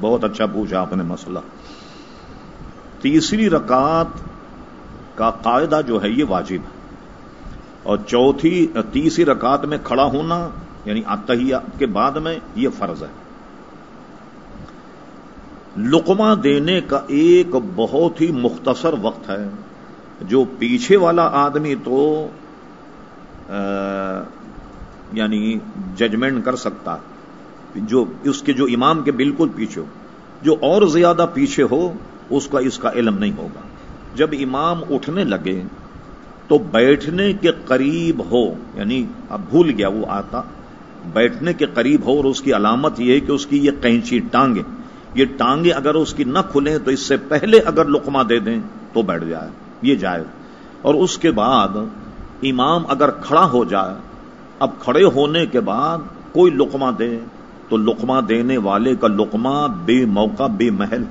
بہت اچھا پوچھا آپ نے مسئلہ۔ تیسری رکعت کا قاعدہ جو ہے یہ واجب ہے۔ اور چوتھی، تیسری رکعت میں کھڑا ہونا یعنی اتحیہ کے بعد میں یہ فرض ہے۔ لقمہ دینے کا ایک بہت ہی مختصر وقت ہے۔ جو پیچھے والا آدمی تو یعنی ججمنٹ کر سکتا جو اس کے جو امام کے بالکل پیچھے ہو، جو اور زیادہ پیچھے ہو، اس کا اس کا علم نہیں ہوگا۔ جب امام اٹھنے لگے تو بیٹھنے کے قریب ہو یعنی اب بھول گیا وہ آتا، بیٹھنے کے قریب ہو اور اس کی علامت یہ ہے کہ اس کی یہ قینچی ٹانگیں، یہ ٹانگیں اگر اس کی نہ کھلیں تو اس سے پہلے اگر لقمہ دے دیں تو بیٹھ جائے، یہ جائے اور اس کے بعد امام اگر کھڑا ہو جائے، اب کھڑے ہونے کے بعد کوئی لقمہ دے تو لقمہ دینے والے کا لقمہ بے موقع بے محل۔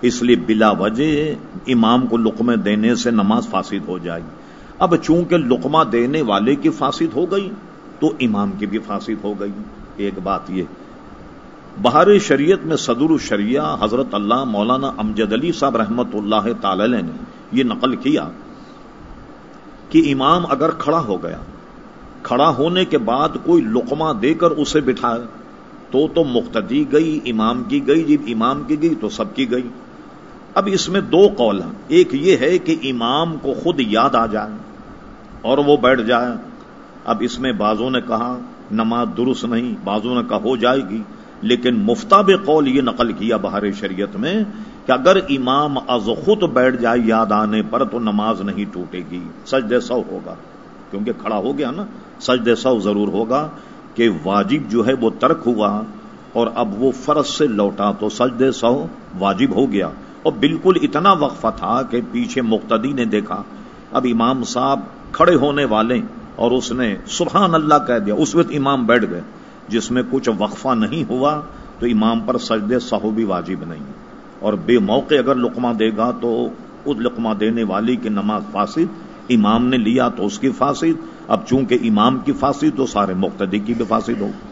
اس لیے بلا وجہ امام کو لقمے دینے سے نماز فاسد ہو جائے اب چونکہ لقمہ دینے والے کی فاسد ہو گئی، تو امام کی بھی فاسد ہو گئی۔ ایک بات یہ۔ بہار شریعت میں صدر الشریعہ حضرت اللہ مولانا امجد علی صاحب رحمت اللہ تعالی نے یہ نقل کیا کہ امام اگر کھڑا ہو گیا، کھڑا ہونے کے بعد کوئی لقمہ دے کر اسے بٹھائے تو تو مقتدی گئی، امام کی گئی، جب امام کی گئی تو سب کی گئی۔ اب اس میں دو قول ہیں۔ ایک یہ ہے کہ امام کو خود یاد آ جائے اور وہ بیٹھ جائے۔ اب اس میں بازوں نے کہا، نماز درست نہیں بازوں نے کہا ہو جائے گی۔ لیکن مفتاب قول یہ نقل کیا بہار شریعت میں کہ اگر امام از خود بیٹھ جائے یاد آنے پر تو نماز نہیں ٹوٹے گی۔ سجدے سو ہوگا۔ کیونکہ کھڑا ہو گیا نا سجدے سو ضرور ہوگا۔ کہ واجب جو ہے وہ ترک ہوا اور اب وہ فرض سے لوٹا تو سجدے سو واجب ہو گیا۔ اور بالکل اتنا وقفہ تھا کہ پیچھے مقتدی نے دیکھا۔ اب امام صاحب کھڑے ہونے والے اور اس نے سبحان اللہ کہہ دیا۔ اس وقت امام بیٹھ گئے۔ جس میں کچھ وقفہ نہیں ہوا تو امام پر سجدے سہو بھی واجب نہیں۔ اور بے موقع اگر لقمہ دے گا تو اس لقمہ دینے والی کی نماز فاسد امام نے لیا تو اس کی فاسد، اب چونکہ امام کی فاسد تو سارے مقتدی کی بھی فاسد ہوگی